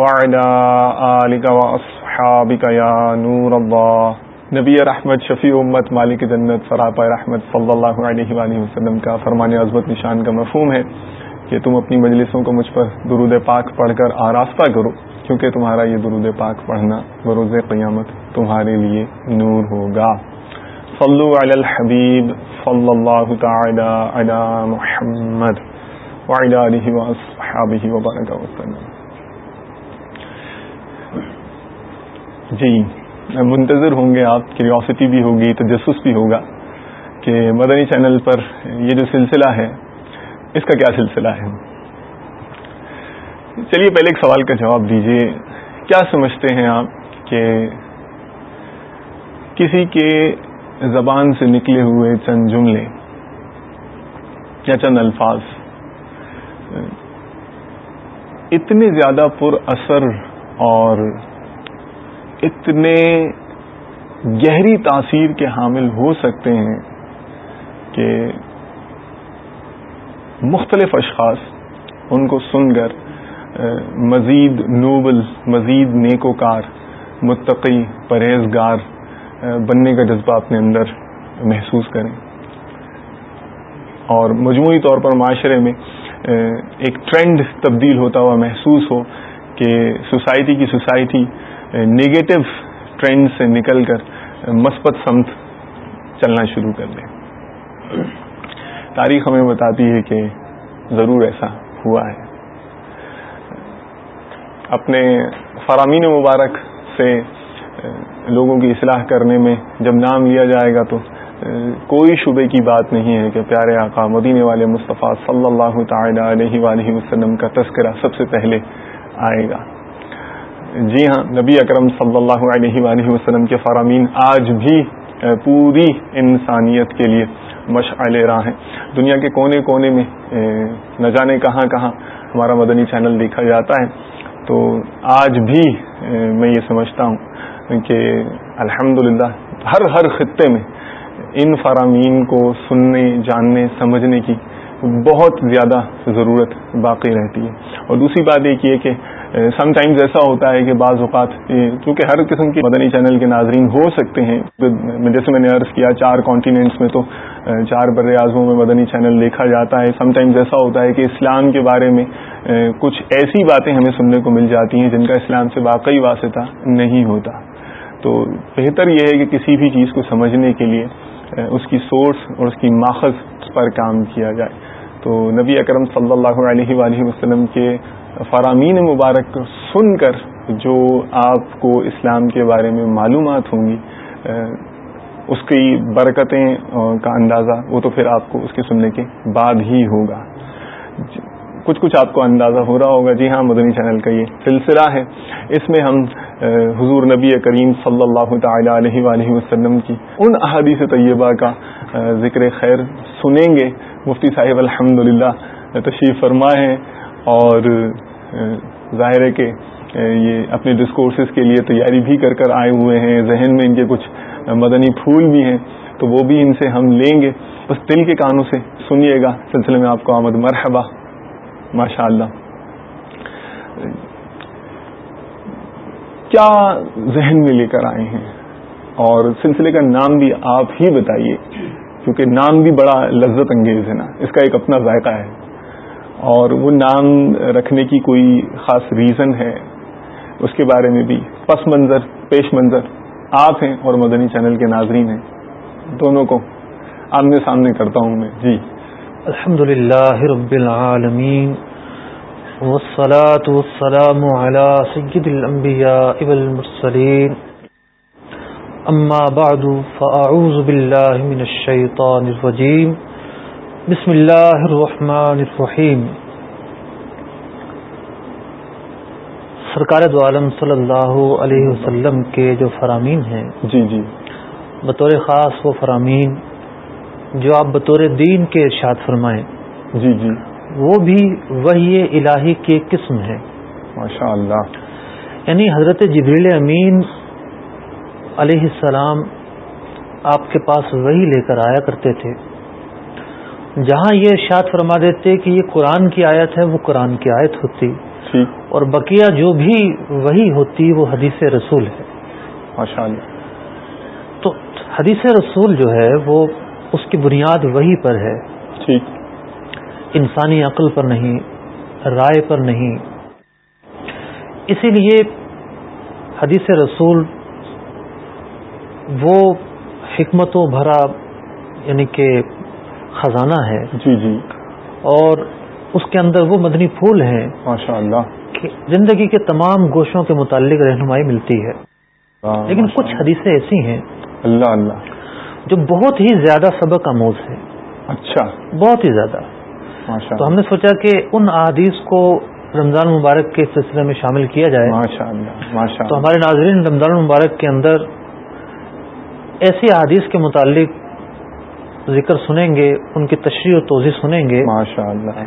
وعلى آلك وأصحابك يا نور الله. نبی رحمت، شفیع امت، مالک جنت سراپا رحمت صلی اللہ علیہ وآلہ وسلم کا فرمان عظمت نشان کا مفہوم ہے کہ تم اپنی مجلسوں کو مجھ پر درود پاک پڑھ کر آراستہ کرو، کیونکہ تمہارا یہ درود پاک پڑھنا بروز قیامت تمہارے لیے نور ہوگا۔ صلو علی الحبیب صلی اللہ تعالی علی محمد وعلی آلہ وآصحابہ وبرکہ وسلم۔ جی منتظر ہوں گے، آپ کیوریوسٹی بھی ہوگی، تجسس بھی ہوگا کہ مدنی چینل پر یہ جو سلسلہ ہے، اس کا کیا سلسلہ ہے؟ چلیے، پہلے ایک سوال کا جواب دیجیے۔ کیا سمجھتے ہیں آپ کہ کسی کے زبان سے نکلے ہوئے چند جملے یا چند الفاظ، اتنے زیادہ پر اثر اور اتنے گہری تاثیر کے حامل ہو سکتے ہیں کہ مختلف اشخاص ان کو سن کر مزید نوبل، مزید نیکوکار، متقی، پرہیزگار بننے کا جذبہ اپنے اندر محسوس کریں۔ اور مجموعی طور پر معاشرے میں ایک ٹرینڈ تبدیل ہوتا ہوا محسوس ہو کہ سوسائٹی کی سوسائٹی نگیٹو ٹرینڈ سے نکل کر مثبت سمت چلنا شروع کر دیں۔ تاریخ ہمیں بتاتی ہے کہ ضرور ایسا ہوا ہے۔ اپنے فرامین مبارک سے لوگوں کی اصلاح کرنے میں جب نام لیا جائے گا تو کوئی شبے کی بات نہیں ہے کہ پیارے آقا مدینے والے مصطفیٰ صلی اللہ تعالی علیہ وآلہ وسلم کا تذکرہ سب سے پہلے آئے گا۔ جی ہاں نبی اکرم صلی اللہ علیہ وآلہ وسلم کے فرامین آج بھی پوری انسانیت کے لیے مشعل راہ ہیں۔ دنیا کے کونے کونے میں نہ جانے کہاں کہاں ہمارا مدنی چینل دیکھا جاتا ہے۔ تو آج بھی میں یہ سمجھتا ہوں کہ الحمد ہر ہر خطے میں ان فرامین کو سننے، جاننے، سمجھنے کی بہت زیادہ ضرورت باقی رہتی ہے۔ اور دوسری بات یہ کہ سم ٹائمز ایسا ہوتا ہے کہ بعض اوقات کیونکہ ہر قسم کے مدنی چینل کے ناظرین ہو سکتے ہیں، جیسے میں نے عرض کیا، چار کانٹیننٹس میں تو چار بر اعظموں میں مدنی چینل دیکھا جاتا ہے۔ سم ٹائمز ایسا ہوتا ہے کہ اسلام کے بارے میں کچھ ایسی باتیں ہمیں سننے کو مل جاتی ہیں جن کا اسلام سے واقعی واسطہ نہیں ہوتا۔ تو بہتر یہ ہے کہ کسی بھی چیز کو سمجھنے کے لیے اس کی سورس اور اس کی ماخذ پر کام کیا جائے۔ تو نبی اکرم صلی اللہ علیہ وآلہ وسلم کے فرامین مبارک سن کر جو آپ کو اسلام کے بارے میں معلومات ہوں گی اس کی برکتیں کا اندازہ، وہ تو پھر آپ کو اس کے سننے کے بعد ہی ہوگا۔ جی، کچھ کچھ آپ کو اندازہ ہو رہا ہوگا۔ جی ہاں مدنی چینل کا یہ سلسلہ ہے۔ اس میں ہم حضور نبی کریم صلی اللہ تعالی علیہ وآلہ وسلم کی ان احادیث طیبہ کا ذکر خیر سنیں گے۔ مفتی صاحب الحمد تشریف فرما ہے اور ظاہر ہے کہ یہ اپنے ڈسکورسز کے لیے تیاری بھی کر کر آئے ہوئے ہیں، ذہن میں ان کے کچھ مدنی پھول بھی ہیں، تو وہ بھی ان سے ہم لیں گے۔ بس دل کے کانوں سے سنیے گا سلسلے میں آپ کو آمد۔ مرحبا۔ ماشاء اللہ کیا ذہن میں لے کر آئے ہیں؟ اور سلسلے کا نام بھی آپ ہی بتائیے، کیونکہ نام بھی بڑا لذت انگیز ہے نا۔ اس کا ایک اپنا ذائقہ ہے۔ اور وہ نام رکھنے کی کوئی خاص ریزن ہے، اس کے بارے میں بھی۔ پس منظر، پیش منظر۔ آپ ہیں اور مدنی چینل کے ناظرین ہیں۔ دونوں کو آمنے سامنے کرتا ہوں میں۔ جی۔ الحمد للہ رب العالمین، والصلاة والسلام على سید الانبیاء والمرسلین۔ اما بعد، فاعوذ باللہ من الشیطان الرجیم۔ بسم اللہ الرحمن الرحیم۔ سرکار دو عالم صلی اللہ علیہ وسلم کے جو فرامین ہیں جی جی۔ بطور خاص وہ فرامین جو آپ بطور دین کے ارشاد فرمائیں۔ جی جی۔ وہ بھی وہی الہی کی ایک قسم ہے ماشاء اللہ۔ یعنی حضرت جبریل امین علیہ السلام آپ کے پاس وہی لے کر آیا کرتے تھے۔ جہاں یہ ارشاد فرما دیتے کہ یہ قرآن کی آیت ہے وہ قرآن کی آیت ہوتی۔ اور بقیہ جو بھی وہی ہوتی وہ حدیث رسول ہے۔ تو حدیث رسول جو ہے وہ اس کی بنیاد وہی پر ہے۔ ٹھیک انسانی عقل پر نہیں رائے پر نہیں۔ اسی لیے حدیث رسول وہ حکمتوں بھرا یعنی کہ خزانہ ہے۔ جی جی۔ اور اس کے اندر وہ مدنی پھول ہیں۔ ماشاء اللہ۔ کہ زندگی کے تمام گوشوں کے متعلق رہنمائی ملتی ہے۔ لیکن کچھ حدیثیں ایسی ہیں اللہ اللہ۔ جو بہت ہی زیادہ سبق آموز ہیں اچھا۔ بہت ہی زیادہ۔ تو ہم نے سوچا کہ ان احادیث کو رمضان مبارک کے سلسلے میں شامل کیا جائے۔ ماشاء اللہ ماشاء تو ہمارے ناظرین رمضان مبارک کے اندر ایسی احادیث کے متعلق ذکر سنیں گے ان کی تشریح و توضیع سنیں گے۔ ماشاء اللہ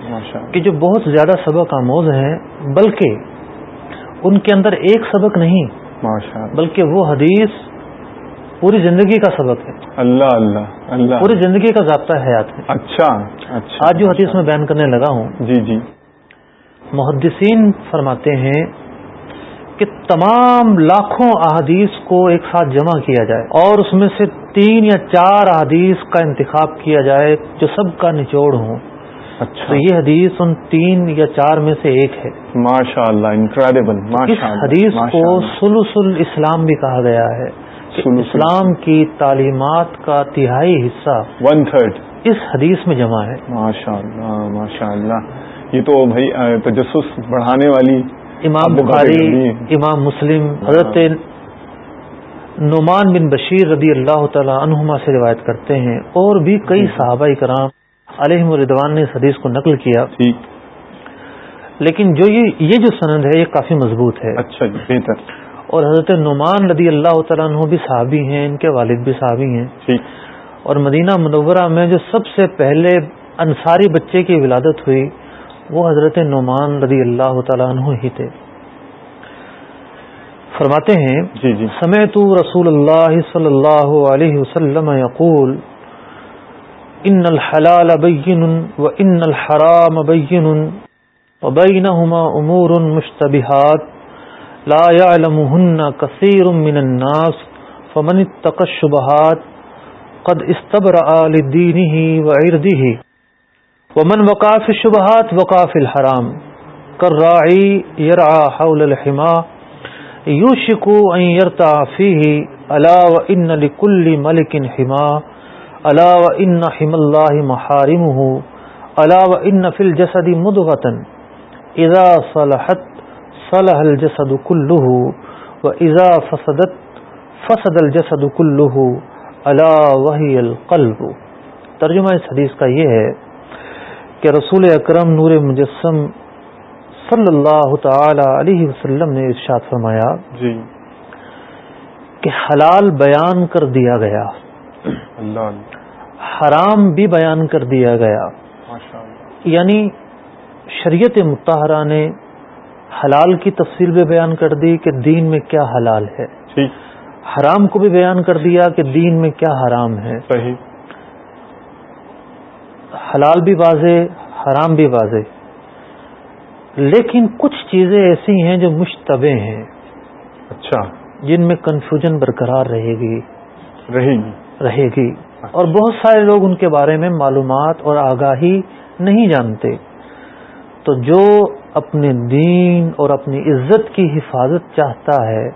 کہ جو بہت زیادہ سبق آموز ہیں بلکہ ان کے اندر ایک سبق نہیں ماشاء بلکہ وہ حدیث پوری زندگی کا سبق ہے۔ اللہ اللہ اللہ۔ پوری زندگی کا ضابطہ حیات ہے اچھا اچھا آج جو حدیث میں بیان کرنے لگا ہوں جی جی۔ محدثین فرماتے ہیں کہ تمام لاکھوں احادیث کو ایک ساتھ جمع کیا جائے اور اس میں سے تین یا چار احادیث کا انتخاب کیا جائے جو سب کا نچوڑ ہوں۔ اچھا۔ تو یہ حدیث ان تین یا چار میں سے ایک ہے۔ ماشاء اللہ انکریڈیبل اس حدیث کو سلس الاسلام بھی کہا گیا ہے کہ اسلام کی تعلیمات کا تہائی حصہ ون تھرڈ اس حدیث میں جمع ہے۔ ماشاء اللہ ماشاء اللہ یہ تو بھائی تجسس بڑھانے والی امام بخاری امام مسلم حضرت نعمان بن بشیر رضی اللہ تعالی عنہما سے روایت کرتے ہیں اور بھی کئی صحابہ کرام علیہ مردوان نے اس حدیث کو نقل کیا۔ لیکن جو یہ جو سند ہے یہ کافی مضبوط ہے۔ اچھا جی بہتر۔ اور حضرت نعمان رضی اللہ تعالیٰ عنہ بھی صحابی ہیں ان کے والد بھی صحابی ہیں۔ اور مدینہ منورہ میں جو سب سے پہلے انصاری بچے کی ولادت ہوئی وہ حضرت نعمان رضی اللہ تعالیٰ عنہ ہی تھے۔ فرماتے ہیں جی جی۔ سمیت رسول اللہ صلی اللہ علیہ وسلم یقول ان الحلال بین و ان الحرام بین وبینہما امور مشتبہات لا يعلمهن كثير من الناس فمن اتقى الشبهات قد استبرأ لدينه وعرضه ومن وقع في الشبهات وقع في الحرام، كالراعي يرعى حول الحماه یوشکو ان یرتا فیہ الا و ان لکل ملک حما الا و ان حم اللہ محارمہ الا و ان فی الجسد مدغتا اذا صلحت صلح الجسد كله واذا فسدت فسد الجسد كله الا وهي القلب۔ ترجمہ اس حدیث کا یہ ہے کہ رسول اکرم نور مجسم صلی اللہ تعالی علیہ وسلم نے ارشاد فرمایا جی۔ کہ حلال بیان کر دیا گیا۔ اللہ۔ حرام بھی بیان کر دیا گیا۔ یعنی شریعت متحرہ نے حلال کی تفصیل بھی بیان کر دی کہ دین میں کیا حلال ہے۔ حرام کو بھی بیان کر دیا کہ دین میں کیا حرام ہے۔ صحیح۔ حلال بھی واضح حرام بھی واضح۔ لیکن کچھ چیزیں ایسی ہیں جو مشتبہ ہیں۔ اچھا۔ جن میں کنفیوژن برقرار رہے گی۔ رہے گی۔ رہے گی۔ اور بہت سارے لوگ ان کے بارے میں معلومات اور آگاہی نہیں جانتے۔ تو جو اپنے دین اور اپنی عزت کی حفاظت چاہتا ہے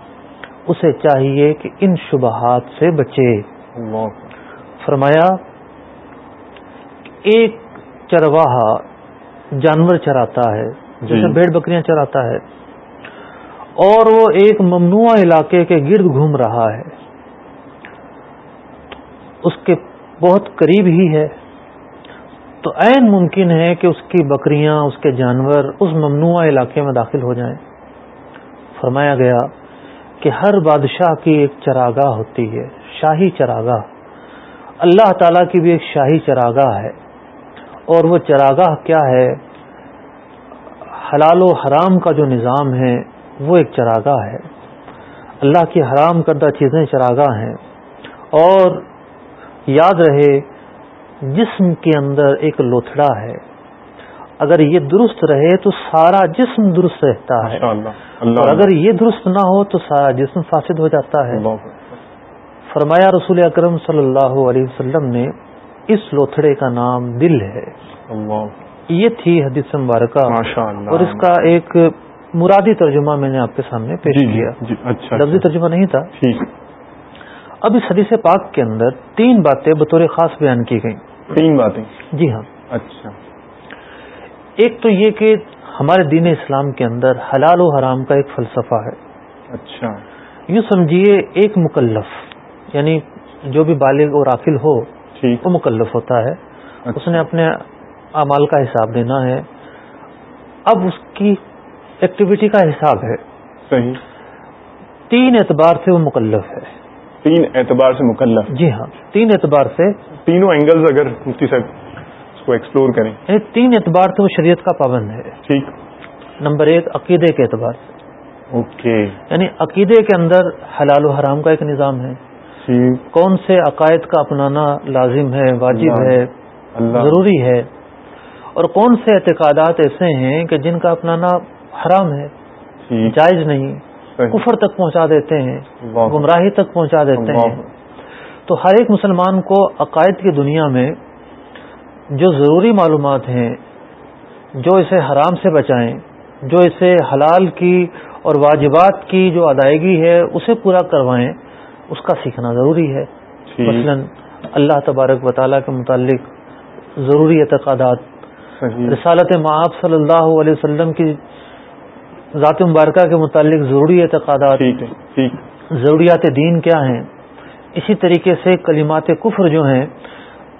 اسے چاہیے کہ ان شبہات سے بچے۔ فرمایا ایک چرواہا جانور چراتا ہے جیسے جی۔ بھیڑ بکریاں چراتا ہے اور وہ ایک ممنوع علاقے کے گرد گھوم رہا ہے۔ اس کے بہت قریب ہی ہے۔ تو عین ممکن ہے کہ اس کی بکریاں اس کے جانور اس ممنوع علاقے میں داخل ہو جائیں۔ فرمایا گیا کہ ہر بادشاہ کی ایک چراگاہ ہوتی ہے شاہی چراگاہ۔ اللہ تعالی کی بھی ایک شاہی چراگاہ ہے۔ اور وہ چراگاہ کیا ہے؟ حلال و حرام کا جو نظام ہے وہ ایک چراگاہ ہے۔ اللہ کی حرام کردہ چیزیں چراگاہ ہیں۔ اور یاد رہے جسم کے اندر ایک لوتھڑا ہے۔ اگر یہ درست رہے تو سارا جسم درست رہتا ہے۔ اور اگر یہ درست نہ ہو تو سارا جسم فاسد ہو جاتا ہے۔ فرمایا رسول اکرم صلی اللہ علیہ وسلم نے اس لوتھڑے کا نام دل ہے۔ یہ تھی حدیث مبارکہ۔ اور اس کا ایک مرادی ترجمہ میں نے آپ کے سامنے پیش جی، جی، کیا۔ جی، اچھا لفظی اچھا۔ ترجمہ نہیں تھا۔ اب اس حدیث پاک کے اندر تین باتیں بطور خاص بیان کی گئیں۔ تین باتیں۔ جی ہاں۔ اچھا۔ ایک تو یہ کہ ہمارے دین اسلام کے اندر حلال و حرام کا ایک فلسفہ ہے۔ اچھا۔ یوں سمجھیے ایک مکلف یعنی جو بھی بالغ اور عاقل ہو وہ مکلف ہوتا ہے۔ اچھا۔ اس نے اپنے اعمال کا حساب دینا ہے۔ اب اس کی ایکٹیویٹی کا حساب ہے۔ صحیح۔ تین اعتبار سے وہ مکلف ہے۔ تین اعتبار سے مکلف۔ جی ہاں۔ تین اعتبار سے۔ تینوں اینگلز اگر مفتی صاحب اس کو ایکسپلور کریں۔ یعنی تین اعتبار سے وہ شریعت کا پابند ہے۔ ٹھیک۔ نمبر ایک عقیدے کے اعتبار سے۔ اوکے۔ یعنی عقیدے کے اندر حلال و حرام کا ایک نظام ہے۔ کون سے عقائد کا اپنانا لازم ہے واجب ہے ضروری ہے؟ اور کون سے اعتقادات ایسے ہیں کہ جن کا اپنانا حرام ہے؟ جائز نہیں۔ کفر تک پہنچا دیتے ہیں گمراہی تک پہنچا دیتے ہیں۔ تو ہر ایک مسلمان کو عقائد کی دنیا میں جو ضروری معلومات ہیں جو اسے حرام سے بچائیں جو اسے حلال کی اور واجبات کی جو ادائیگی ہے اسے پورا کروائیں۔ اس کا سیکھنا ضروری ہے۔ مثلا اللہ تبارک و تعالیٰ کے متعلق ضروری اعتقادات۔ رسالت معاف صلی اللہ علیہ وسلم کی ذات مبارکہ کے متعلق ضروری اعتقادات۔ ضروریات دین کیا ہیں؟ اسی طریقے سے کلمات کفر جو ہیں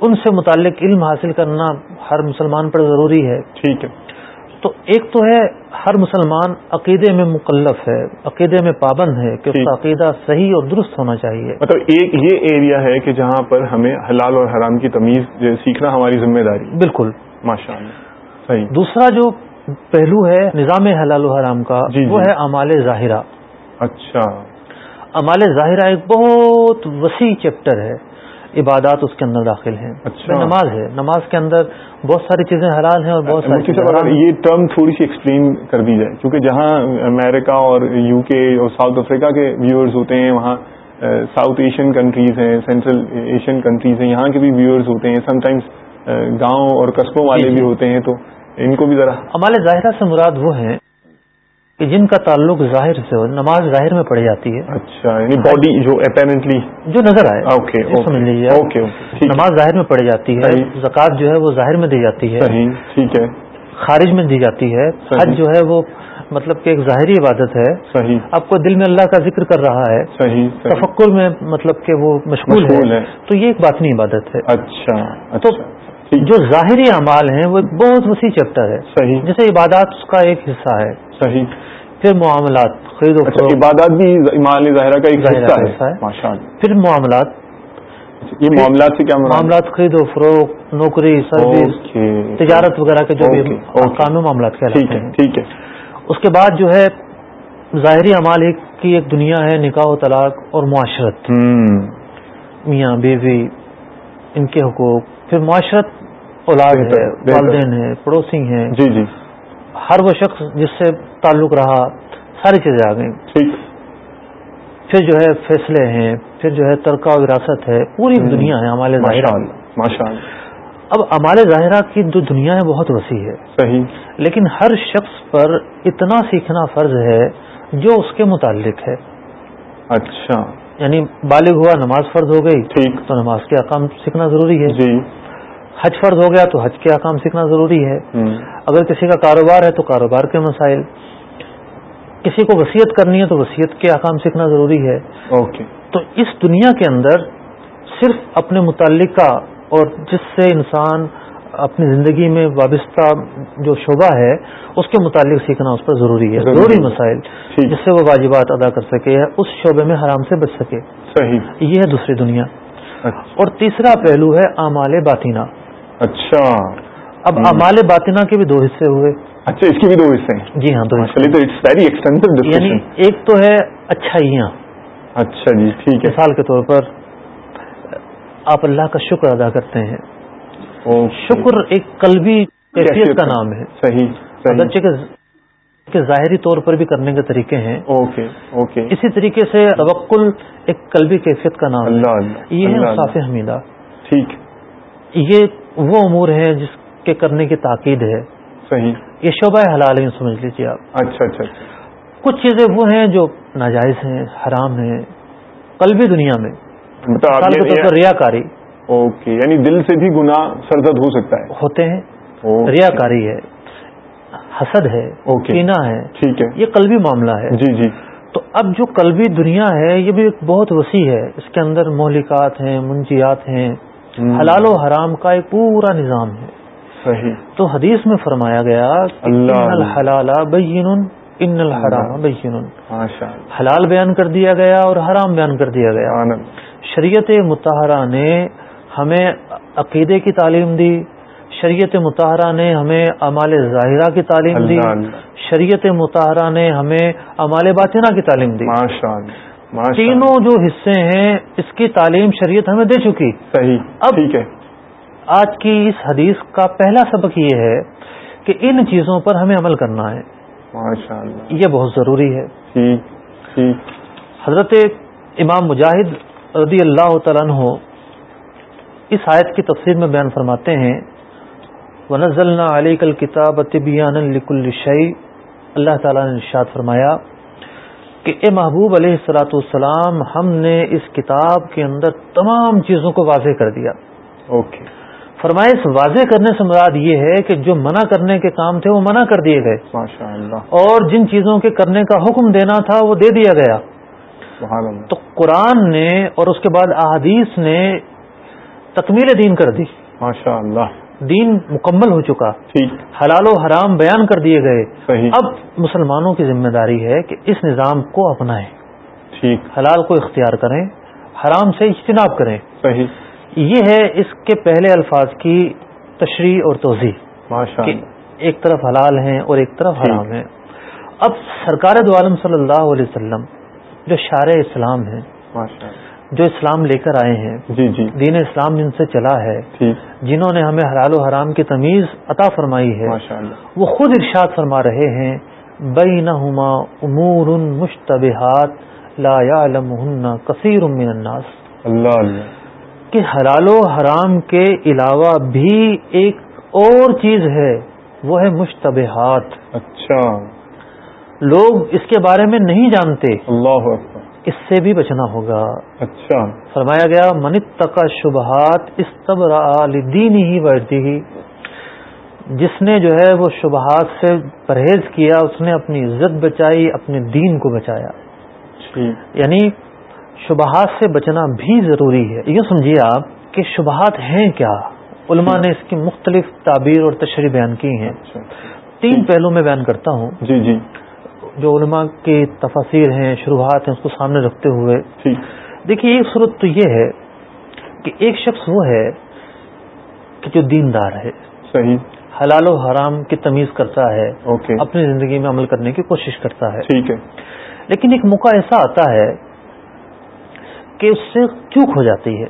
ان سے متعلق علم حاصل کرنا ہر مسلمان پر ضروری ہے۔ ٹھیک ہے۔ تو ایک تو ہے ہر مسلمان عقیدے میں مکلف ہے عقیدے میں پابند ہے کہ اس کا عقیدہ صحیح اور درست ہونا چاہیے۔ مطلب ایک یہ ایریا ہے کہ جہاں پر ہمیں حلال اور حرام کی تمیز سیکھنا ہماری ذمہ داری بالکل۔ ماشاء اللہ صحیح۔ دوسرا جو پہلو ہے نظام حلال و حرام کا جی وہ جی۔ ہے امال ظاہرہ۔ اچھا۔ امال ظاہرہ ایک بہت وسیع چیپٹر ہے۔ عبادات اس کے اندر داخل ہیں۔ اچھا۔ نماز ہے۔ نماز کے اندر بہت ساری چیزیں حلال ہیں اور بہت ساری یہ ٹرم تھوڑی سی ایکسپلین کر دی جائے کیونکہ جہاں امریکہ اور یو کے اور ساؤتھ افریقہ کے ویورز ہوتے ہیں وہاں ساؤتھ ایشین کنٹریز ہیں سینٹرل ایشین کنٹریز ہیں یہاں کے بھی ویورز ہوتے ہیں۔ سم ٹائمز گاؤں اور قصبوں والے جی، بھی جی۔ ہوتے ہیں تو ان کو بھی ذرا ہمارے ظاہرہ سے مراد وہ ہیں کہ جن کا تعلق ظاہر سے ہو نماز ظاہر میں پڑھی جاتی ہے۔ اچھا یعنی باڈی جو اپیرنٹلی جو نظر آئے سمجھ لیجیے نماز ظاہر میں پڑھی جاتی ہے زکوٰۃ جو ہے وہ ظاہر میں دی جاتی ہے۔ ٹھیک ہے۔ خارج میں دی جاتی ہے۔ حج جو ہے وہ مطلب کہ ایک ظاہری عبادت ہے۔ صحیح۔ آپ کو دل میں اللہ کا ذکر کر رہا ہے۔ صحیح تفکر میں مطلب کہ وہ مشغول ہے۔ تو یہ ایک باطنی عبادت ہے۔ اچھا تو اچھا۔ جو ظاہری اعمال ہیں وہ بہت وسیع چیپٹر ہے۔ صحیح۔ جیسے عبادات کا ایک حصہ ہے۔ صحیح۔ پھر معاملات خرید و اچھا، عبادات بھی ظاہرہ کا ایک حصہ ہے۔ پھر معاملات۔ اچھا، یہ معاملات سے کیا معاملات خرید و فروخت نوکری سروس تجارت وغیرہ کے جو بھی قانون معاملات کے ٹھیک ہے اس کے بعد جو ہے ظاہری اعمال ایک کی ایک دنیا ہے نکاح و طلاق اور معاشرت۔ میاں بیوی ان کے حقوق۔ پھر معاشرت اولاد ہے والدین ہے پڑوسی ہیں۔ جی جی۔ ہر وہ شخص جس سے تعلق رہا ساری چیزیں آ گئیں۔ پھر جو ہے فیصلے ہیں پھر جو ہے ترکہ وراثت ہے پوری دنیا ہے ہمارے ظاہرہ۔ اب ہمارے ظاہرہ کی جو دنیا ہے بہت وسیع ہے۔ صحیح۔ لیکن ہر شخص پر اتنا سیکھنا فرض ہے جو اس کے متعلق ہے۔ اچھا۔ یعنی بالغ ہوا نماز فرض ہو گئی ٹھیک۔ تو نماز کے اقام سیکھنا ضروری ہے۔ جی۔ حج فرض ہو گیا تو حج کے احکام سیکھنا ضروری ہے۔ اگر کسی کا کاروبار ہے تو کاروبار کے مسائل۔ کسی کو وصیت کرنی ہے تو وصیت کے احکام سیکھنا ضروری ہے۔ اوکے تو اس دنیا کے اندر صرف اپنے متعلقہ اور جس سے انسان اپنی زندگی میں وابستہ جو شعبہ ہے اس کے متعلق سیکھنا اس پر ضروری ہے۔ ضروری مسائل جس سے وہ واجبات ادا کر سکے اس شعبے میں حرام سے بچ سکے۔ صحیح۔ یہ ہے دوسری دنیا۔ اچھا۔ اور تیسرا پہلو ہے امال باطینہ اچھا۔ اب امال باطینہ کے بھی دو حصے ہوئے۔ اچھا اس کے بھی دو حصے ہیں۔ جی ہاں دو یعنی ایک تو ہے اچھائیاں اچھا جی ٹھیک ہے۔ مثال کے طور پر آپ اللہ کا شکر ادا کرتے ہیں۔ شکر ایک قلبی کیفیت کا نام ہے۔ صحیح کہ ظاہری طور پر بھی کرنے کے طریقے ہیں۔ Okay okay. اسی طریقے سے توکل ایک قلبی کیفیت کا نام ہے۔ یہ ہے صاف حمیدہ۔ ٹھیک۔ یہ وہ امور ہیں جس کے کرنے کی تاکید ہے۔ صحیح۔ یہ شعبہ حلال ہے سمجھ لیجیے آپ۔ اچھا اچھا اچھا۔ کچھ چیزیں وہ ہیں جو ناجائز ہیں حرام ہیں قلبی دنیا میں۔ مطلب ریا کاری اوکے یعنی دل سے بھی گناہ سرزد ہو سکتا ہے۔ ہوتے ہیں ریا کاری ہے حسد ہے کینا ہے۔ ٹھیک ہے۔ یہ قلبی معاملہ ہے۔ جی جی۔ تو اب جو قلبی دنیا ہے یہ بھی ایک بہت وسیع ہے۔ اس کے اندر مہلکات ہیں منجیات ہیں۔ حلال و حرام کا ایک پورا نظام ہے۔ صحیح. تو حدیث میں فرمایا گیا الحلال بین ان الحرام بین حلال بیان کر دیا گیا اور حرام بیان کر دیا گیا۔ شریعت متحرہ نے ہمیں عقیدے کی تعلیم دی شریعت مطالعہ نے ہمیں امال ظاہرہ کی تعلیم دی شریعت مطالعہ نے ہمیں امال باطنہ کی تعلیم دی۔ تینوں جو حصے ہیں اس کی تعلیم شریعت ہمیں دے چکی۔ صحیح. اب ٹھیک ہے. آج کی اس حدیث کا پہلا سبق یہ ہے کہ ان چیزوں پر ہمیں عمل کرنا ہے۔ یہ بہت ضروری ہے۔ حضرت امام مجاہد رضی اللہ تعالیٰ اس آیت کی تفسیر میں بیان فرماتے ہیں ونزلنا علی کل کتاب طبیان الشعی اللہ تعالیٰ نے ارشاد فرمایا کہ اے محبوب علیہ السلاۃ والسلام ہم نے اس کتاب کے اندر تمام چیزوں کو واضح کر دیا۔ اوکے۔ فرمائے اس واضح کرنے سے مراد یہ ہے کہ جو منع کرنے کے کام تھے وہ منع کر دیے گئے۔ اور جن چیزوں کے کرنے کا حکم دینا تھا وہ دے دیا گیا۔ تو قرآن نے اور اس کے بعد احادیث نے تکمیل دین کر دی۔ ماشاء اللہ دین مکمل ہو چکا۔ حلال و حرام بیان کر دیے گئے۔ اب مسلمانوں کی ذمہ داری ہے کہ اس نظام کو اپنائیں۔ ٹھیک۔ حلال کو اختیار کریں حرام سے اجتناب کریں۔ صحیح۔ یہ ہے اس کے پہلے الفاظ کی تشریح اور توضیع ایک طرف حلال ہیں اور ایک طرف حرام ہیں۔ اب سرکار دو عالم صلی اللہ علیہ وسلم جو شار اسلام ہیں جو اسلام لے کر آئے ہیں جی جی. دین اسلام جن سے چلا ہے جنہوں نے ہمیں حلال و حرام کی تمیز عطا فرمائی ہے وہ خود ارشاد فرما رہے ہیں بینہما امور مشتبہات لا يعلمہن کثیر من الناس۔ اللہ اللہ. کہ حلال و حرام کے علاوہ بھی ایک اور چیز ہے وہ ہے مشتبہات۔ اچھا۔ لوگ اس کے بارے میں نہیں جانتے اللہ اس سے بھی بچنا ہوگا۔ اچھا۔ فرمایا گیا منت تک شبہات اس طب دین ہی بڑھتی ہی جس نے جو ہے وہ شبہات سے پرہیز کیا اس نے اپنی عزت بچائی اپنے دین کو بچایا۔ جی۔ یعنی شبہات سے بچنا بھی ضروری ہے۔ یہ سمجھیے آپ کہ شبہات ہیں کیا؟ علماء نے اس کی مختلف تعبیر اور تشریح بیان کی ہیں۔ اچھا۔ تین پہلو میں بیان کرتا ہوں۔ جی جی۔ جو علماء کی تفاصیر ہیں شروحات ہیں اس کو سامنے رکھتے ہوئے۔ دیکھیے ایک صورت تو یہ ہے کہ ایک شخص وہ ہے کہ جو دیندار ہے۔ صحیح۔ حلال و حرام کی تمیز کرتا ہے. اپنی زندگی میں عمل کرنے کی کوشش کرتا ہے۔ ٹھیک ہے۔ لیکن ایک موقع ایسا آتا ہے کہ اس سے چوک ہو جاتی ہے۔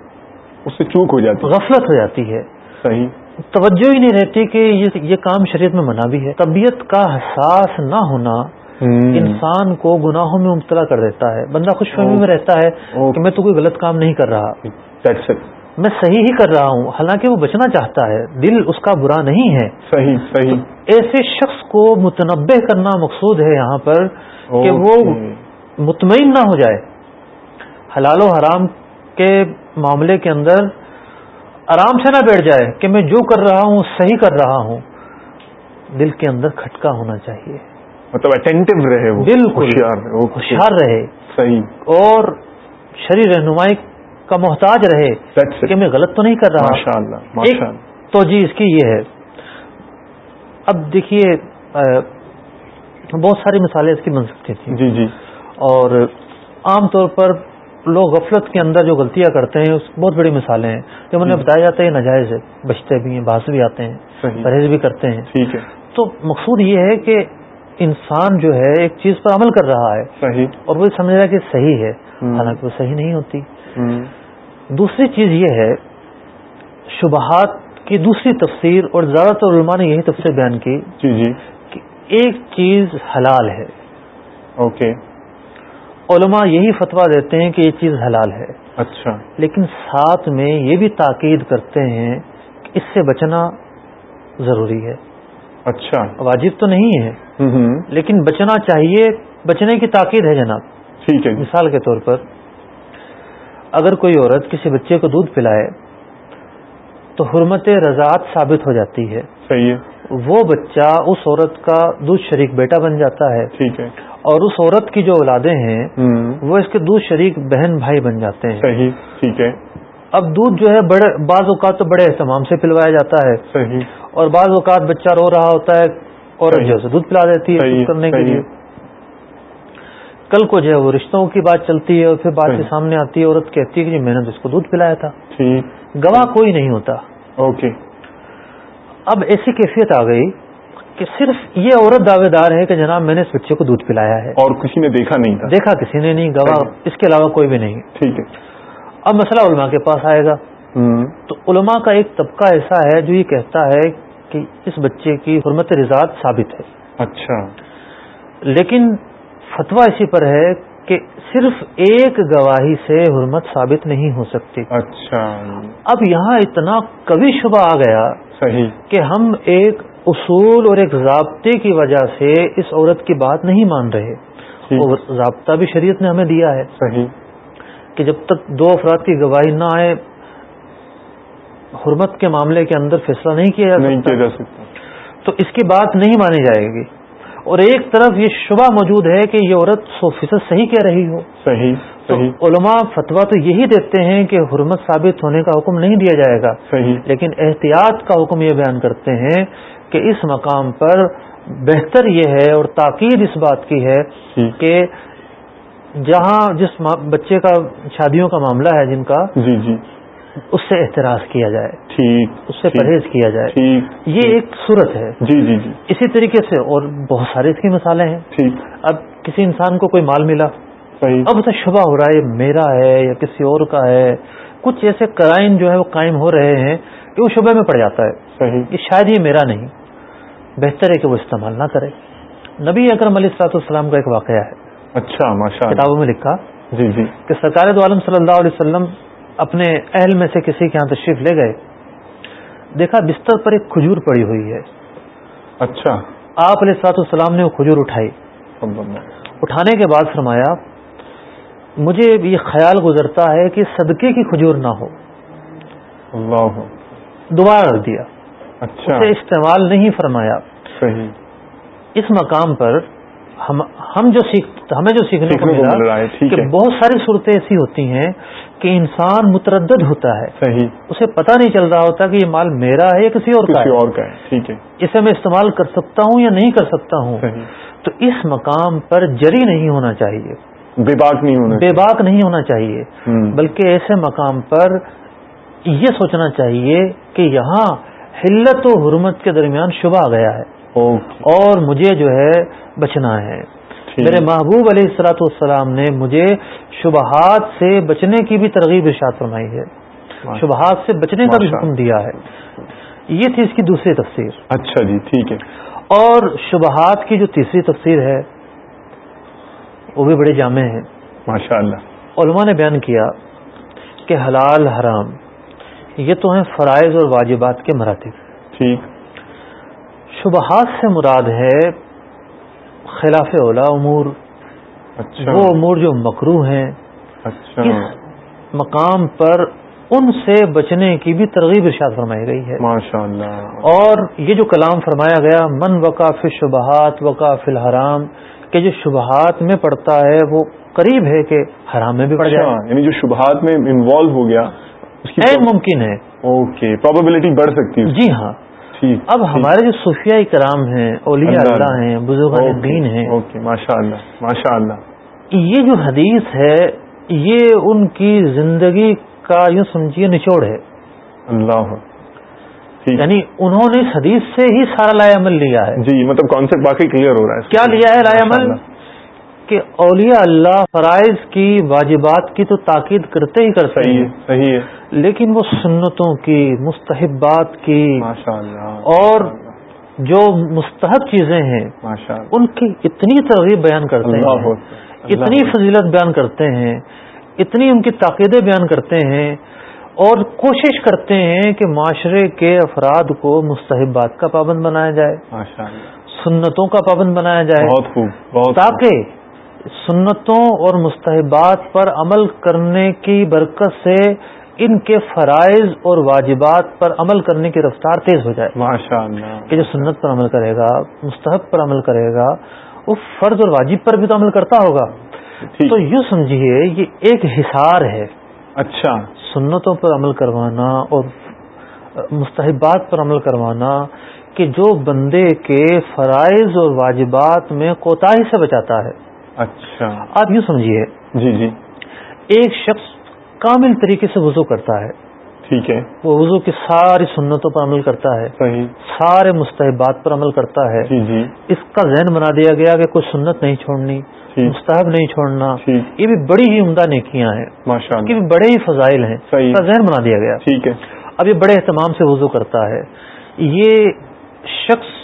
اس سے چوک ہو جاتی غفلت ہو جاتی ہے۔ صحیح۔ توجہ ہی نہیں رہتی کہ یہ کام شریعت میں منع بھی ہے۔ طبیعت کا حساس نہ ہونا انسان کو گناہوں میں مبتلا کر دیتا ہے۔ بندہ خوش فہمی میں رہتا ہے کہ میں تو کوئی غلط کام نہیں کر رہا۔ میں صحیح ہی کر رہا ہوں۔ حالانکہ وہ بچنا چاہتا ہے۔ دل اس کا برا نہیں ہے۔ صحیح صحیح۔ ایسے شخص کو متنوع کرنا مقصود ہے یہاں پر کہ وہ مطمئن نہ ہو جائے۔ حلال و حرام کے معاملے کے اندر آرام سے نہ بیٹھ جائے کہ میں جو کر رہا ہوں صحیح کر رہا ہوں دل کے اندر کھٹکا ہونا چاہیے۔ مطلب اٹینٹو رہے وہ بالکل ہوشیار رہے صحیح۔ اور شری رہنمائی کا محتاج رہے کہ میں غلط تو نہیں کر رہا۔ تو جی اس کی یہ ہے۔ اب دیکھیے بہت ساری مثالیں اس کی بن سکتی تھیں۔ جی جی۔ اور عام طور پر لوگ غفلت کے اندر جو غلطیاں کرتے ہیں اس بہت بڑی مثالیں ہیں۔ جب انہیں بتایا جاتا ہے ناجائز ہے بچتے بھی ہیں باس بھی آتے ہیں پرہیز بھی کرتے ہیں۔ ٹھیک ہے۔ تو مقصود یہ ہے کہ انسان جو ہے ایک چیز پر عمل کر رہا ہے۔ صحیح۔ اور وہ سمجھ رہا ہے کہ صحیح ہے۔ حالانکہ وہ صحیح نہیں ہوتی۔ دوسری چیز یہ ہے شبہات کی دوسری تفسیر اور زیادہ تر علماء نے یہی تفسیر بیان کی جی جی۔ کہ ایک چیز حلال ہے۔ اوکے۔ علماء یہی فتویٰ دیتے ہیں کہ یہ چیز حلال ہے۔ اچھا۔ لیکن ساتھ میں یہ بھی تاکید کرتے ہیں کہ اس سے بچنا ضروری ہے۔ اچھا۔ واجب تو نہیں ہے لیکن بچنا چاہیے بچنے کی تاکید ہے جناب۔ ٹھیک ہے۔ مثال کے طور پر اگر کوئی عورت کسی بچے کو دودھ پلائے تو حرمت رضاعت ثابت ہو جاتی ہے۔ صحیح ہے۔ وہ بچہ اس عورت کا دودھ شریک بیٹا بن جاتا ہے۔ ٹھیک ہے۔ اور اس عورت کی جو اولادیں ہیں وہ اس کے دودھ شریک بہن بھائی بن جاتے ہیں۔ صحیح ٹھیک ہے۔ اب دودھ جو ہے بڑے بعض اوقات تو بڑے اہتمام سے پلوایا جاتا ہے۔ صحیح۔ اور بعض اوقات بچہ رو رہا ہوتا ہے عورت جو ہے دودھ پلا دیتی ہے کرنے کے لیے۔ کل کو جو ہے وہ رشتوں کی بات چلتی ہے اور پھر بات کے سامنے آتی ہے عورت کہتی ہے کہ میں نے تو اس کو دودھ پلایا تھا۔ گواہ کوئی نہیں ہوتا۔ اوکے۔ اب ایسی کیفیت آ گئی کہ صرف یہ عورت دعوے دار ہے کہ جناب میں نے اس بچے کو دودھ پلایا ہے۔ اور کسی نے دیکھا نہیں تھا۔ دیکھا کسی نے نہیں گواہ۔ اس کے علاوہ کوئی بھی نہیں۔ ٹھیک ہے۔ اب مسئلہ علماء کے پاس آئے گا۔ تو علماء کا ایک طبقہ ایسا ہے جو یہ کہتا ہے کہ اس بچے کی حرمت رضاعت ثابت ہے۔ اچھا۔ لیکن فتویٰ اسی پر ہے کہ صرف ایک گواہی سے حرمت ثابت نہیں ہو سکتی۔ اچھا۔ اب یہاں اتنا کبھی شبہ آ گیا صحیح۔ کہ ہم ایک اصول اور ایک ضابطے کی وجہ سے اس عورت کی بات نہیں مان رہے۔ وہ ضابطہ بھی شریعت نے ہمیں دیا ہے۔ صحیح۔ کہ جب تک دو افراد کی گواہی نہ آئے حرمت کے معاملے کے اندر فیصلہ نہیں کیا جا سکتا۔ تو اس کی بات نہیں مانی جائے گی۔ اور ایک طرف یہ شبہ موجود ہے کہ یہ عورت سو فیصد صحیح کہہ رہی ہو۔ صحیح صحیح۔ علماء فتویٰ تو یہی دیتے ہیں کہ حرمت ثابت ہونے کا حکم نہیں دیا جائے گا۔ صحیح۔ لیکن احتیاط کا حکم یہ بیان کرتے ہیں کہ اس مقام پر بہتر یہ ہے اور تاکید اس بات کی ہے کہ جہاں جس بچے کا شادیوں کا معاملہ ہے جن کا جی جی۔ اس سے احتراز کیا جائے ٹھیک اس سے پرہیز کیا جائے۔ یہ ایک صورت ہے۔ جی جی جی۔ اسی طریقے سے اور بہت سارے اس کی مثالیں ہیں۔ ٹھیک۔ اب کسی انسان کو کوئی مال ملا صحیح۔ اب اسے شبہ ہو رہا ہے میرا ہے یا کسی اور کا ہے کچھ ایسے کرائم جو ہے وہ قائم ہو رہے ہیں کہ وہ شبہ میں پڑ جاتا ہے۔ صحیح کہ شاید یہ میرا نہیں بہتر ہے کہ وہ استعمال نہ کرے۔ نبی اکرم علیہ السلاط السلام کا ایک واقعہ ہے۔ اچھا ماشاء کتابوں میں لکھا جی جی۔ کہ سرکار دو عالم صلی اللہ علیہ وسلم اپنے اہل میں سے کسی کے یہاں تشریف لے گئے۔ دیکھا بستر پر ایک کھجور پڑی ہوئی ہے۔ اچھا۔ آپ علیہ السلاط السلام نے وہ کھجور اٹھائی۔ اٹھانے کے بعد فرمایا مجھے یہ خیال گزرتا ہے کہ صدقے کی کھجور نہ ہو۔ اللہ۔ دوبارہ رکھ دیا۔ اچھا۔ اسے استعمال نہیں فرمایا۔ صحیح۔ اس مقام پر ہم ہم جو سیکھ ہمیں جو سیکھنے کو ملا کہ بہت ساری صورتیں ایسی ہوتی ہیں کہ انسان متردد ہوتا ہے۔ صحیح۔ اسے پتہ نہیں چل رہا ہوتا کہ یہ مال میرا ہے یا کسی اور کا اور کا ہے ٹھیک ہے۔ اسے میں استعمال کر سکتا ہوں یا نہیں کر سکتا ہوں؟ تو اس مقام پر جری نہیں ہونا چاہیے۔ بے باک نہیں ہونا بے باک نہیں ہونا چاہیے۔ بلکہ ایسے مقام پر یہ سوچنا چاہیے کہ یہاں حلت و حرمت کے درمیان شبہ آ گیا ہے۔ اور مجھے جو ہے بچنا ہے۔ میرے محبوب علیہ السلاۃ والسلام نے مجھے شبہات سے بچنے کی بھی ترغیب ارشاد فرمائی ہے۔ شبہات سے بچنے کا بھی حکم دیا ہے۔ یہ تھی اس کی دوسری تفسیر۔ اچھا جی ٹھیک ہے۔ اور شبہات کی جو تیسری تفسیر ہے وہ بھی بڑے جامع ہیں۔ ماشاء اللہ۔ علماء نے بیان کیا کہ حلال حرام۔ یہ تو ہیں فرائض اور واجبات کے مراتب۔ ٹھیک۔ شبہات سے مراد ہے خلاف اولا امور۔ اچھا۔ وہ امور جو مکرو ہیں۔ اچھا۔ اس مقام پر ان سے بچنے کی بھی ترغیب ارشاد فرمائی گئی ہے۔ ماشاء اللہ اور یہ جو کلام فرمایا گیا من وقاف شبہات وقاف الحرام کہ جو شبہات میں پڑتا ہے وہ قریب ہے کہ حرام میں بھی پڑ جائے۔ یعنی جو شبہات میں انوالو ہو گیا ممکن ہے۔ اوکے پرابلٹی بڑھ سکتی ہے۔ جی ہاں۔ اب ہمارے جو صوفیاء کرام ہیں اولیاء اللہ ہیں بزرگ دین ہیں اوکے ماشاء اللہ ماشاء اللہ یہ جو حدیث ہے یہ ان کی زندگی کا یوں سمجھیے نچوڑ ہے۔ اللہ۔ یعنی انہوں نے اس حدیث سے ہی سارا لائے عمل لیا ہے۔ جی مطلب کانسیپٹ باقی کلیئر ہو رہا ہے کیا لیا ہے لائے عمل؟ کہ اولیاء اللہ فرائض کی واجبات کی تو تاکید کرتے ہی کرتے ہیں۔ صحیح ہے۔ لیکن وہ سنتوں کی مستحبات کی اللہ۔ اور جو مستحب چیزیں ہیں ان کی اتنی ترغیب بیان کرتے ہیں اتنی فضیلت بیان کرتے ہیں اتنی ان کی تاکیدیں بیان کرتے ہیں اور کوشش کرتے ہیں کہ معاشرے کے افراد کو مستحبات کا پابند بنایا جائے۔ سنتوں کا پابند بنایا جائے۔ بہت خوب بہت تاکہ سنتوں اور مستحبات پر عمل کرنے کی برکت سے ان کے فرائض اور واجبات پر عمل کرنے کی رفتار تیز ہو جائے ماشاء اللہ کہ جو سنت پر عمل کرے گا مستحب پر عمل کرے گا وہ فرض اور واجب پر بھی تو عمل کرتا ہوگا۔ تو یوں سمجھیے یہ ایک حصار ہے۔ اچھا۔ سنتوں پر عمل کروانا اور مستحبات پر عمل کروانا کہ جو بندے کے فرائض اور واجبات میں کوتا سے بچاتا ہے۔ اچھا۔ آپ یوں سمجھیے۔ جی جی۔ ایک شخص کامل طریقے سے وضو کرتا ہے۔ ٹھیک ہے۔ وہ وضو کی ساری سنتوں پر عمل کرتا ہے۔ صحیح۔ سارے مستحبات پر عمل کرتا ہے۔ جی جی۔ اس کا ذہن بنا دیا گیا کہ کوئی سنت نہیں چھوڑنی مستحب نہیں چھوڑنا۔ یہ بھی بڑی ہی عمدہ نیکیاں ہیں۔ ماشاء بھی بڑے ہی فضائل ہیں۔ اس کا ذہن بنا دیا گیا۔ ٹھیک ہے۔ اب یہ بڑے اہتمام سے وضو کرتا ہے۔ یہ شخص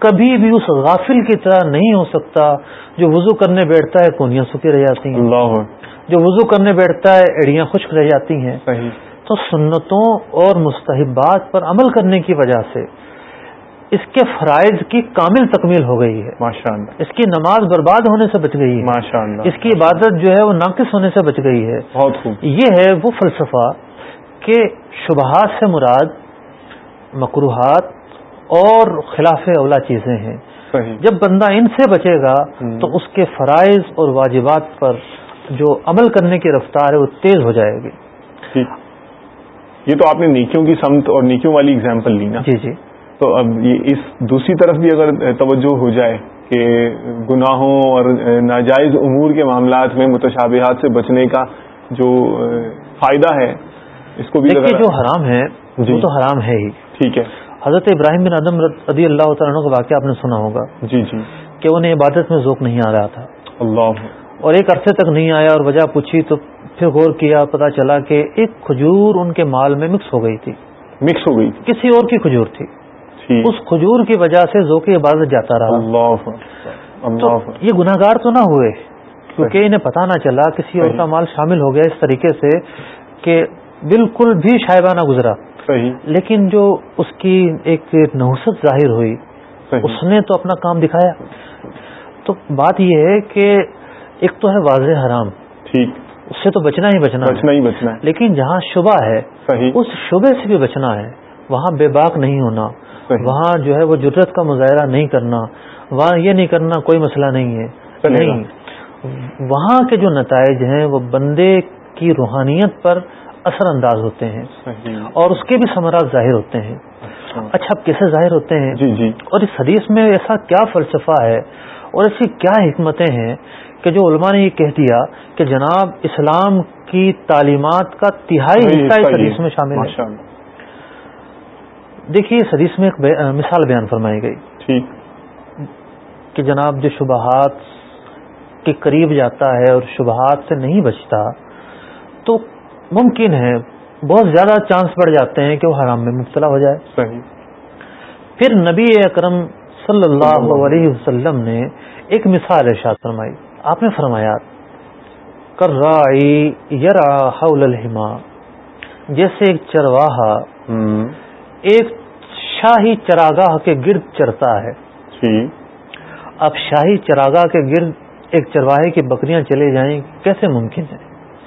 کبھی بھی اس غافل کی طرح نہیں ہو سکتا جو وضو کرنے بیٹھتا ہے کونیاں سکھی رہ جاتی ہیں۔ اللہ۔ جو وضو کرنے بیٹھتا ہے ایڑیاں خشک رہ جاتی ہیں۔ تو سنتوں اور مستحبات پر عمل کرنے کی وجہ سے اس کے فرائض کی کامل تکمیل ہو گئی ہے۔ ماشاء اللہ۔ اس کی نماز برباد ہونے سے بچ گئی ہے۔ ماشاء اللہ۔ اس کی عبادت جو ہے وہ ناقص ہونے سے بچ گئی ہے۔ بہت خوب۔ یہ ہے وہ فلسفہ کہ شبہات سے مراد مقروحات اور خلاف اولا چیزیں ہیں۔ جب بندہ ان سے بچے گا تو اس کے فرائض اور واجبات پر جو عمل کرنے کی رفتار ہے وہ تیز ہو جائے گی۔ یہ تو آپ نے نیکیوں کی سمت اور نیکیوں والی اگزامپل لی نا۔ جی جی۔ تو اب یہ اس دوسری طرف بھی اگر توجہ ہو جائے کہ گناہوں اور ناجائز امور کے معاملات میں متشابہات سے بچنے کا جو فائدہ ہے اس کو بھی جو حرام ہے جی۔ وہ تو حرام ہے ہی۔ ٹھیک ہے۔ حضرت ابراہیم بن عدم رضی اللہ تعالیٰ کا واقعہ آپ نے سنا ہوگا جی جی۔ کہ انہیں عبادت میں ذوق نہیں آ رہا تھا۔ اللہ۔ اور ایک عرصے تک نہیں آیا اور وجہ پوچھی تو پھر غور کیا پتا چلا کہ ایک کھجور ان کے مال میں مکس ہو گئی تھی۔ مکس ہو گئی کسی اور کی کھجور تھی۔ اس کھجور کی وجہ سے ذوق عبادت جاتا رہا۔ اللہ۔ اللہ۔ یہ گناہ گار تو نہ ہوئے کیونکہ انہیں پتا نہ چلا کسی اور کا مال شامل ہو گیا اس طریقے سے کہ بالکل بھی شائبہ گزرا۔ صحیح۔ لیکن جو اس کی ایک نوسط ظاہر ہوئی اس نے تو اپنا کام دکھایا۔ تو بات یہ ہے کہ ایک تو ہے واضح حرام۔ ٹھیک۔ اس سے تو بچنا ہی بچنا بچنا ہی بچنا ہے۔ لیکن جہاں شبہ ہے صحیح۔ اس شبے سے بھی بچنا ہے۔ وہاں بے باک نہیں ہونا۔ وہاں جو ہے وہ جرت کا مظاہرہ نہیں کرنا۔ وہاں یہ نہیں کرنا کوئی مسئلہ نہیں ہے۔ نہیں۔ وہاں کے جو نتائج ہیں وہ بندے کی روحانیت پر اثر انداز ہوتے ہیں اور اس کے بھی ثمرات ظاہر ہوتے ہیں۔ اچھا, اچھا، کیسے ظاہر ہوتے ہیں؟ جی جی۔ اور اس حدیث میں ایسا کیا فلسفہ ہے اور ایسی کیا حکمتیں ہیں کہ جو علماء نے یہ کہہ دیا کہ جناب اسلام کی تعلیمات کا تہائی حصہ اس حدیث میں شامل ہے۔ دیکھیے اس حدیث میں ایک مثال بیان فرمائی گئی۔ ٹھیک۔ کہ جناب جو شبہات کے قریب جاتا ہے اور شبہات سے نہیں بچتا تو ممکن ہے بہت زیادہ چانس بڑھ جاتے ہیں کہ وہ حرام میں مبتلا ہو جائے۔ صحیح۔ پھر نبی اکرم صلی اللہ علیہ وسلم نے ایک مثال ارشاد فرمائی۔ آپ نے فرمایا کر یرا حول الحما جیسے ایک چرواہا ایک شاہی چراگاہ کے گرد چرتا ہے۔ اب شاہی چراگاہ کے گرد ایک چرواہے کی بکریاں چلے جائیں کیسے ممکن ہے؟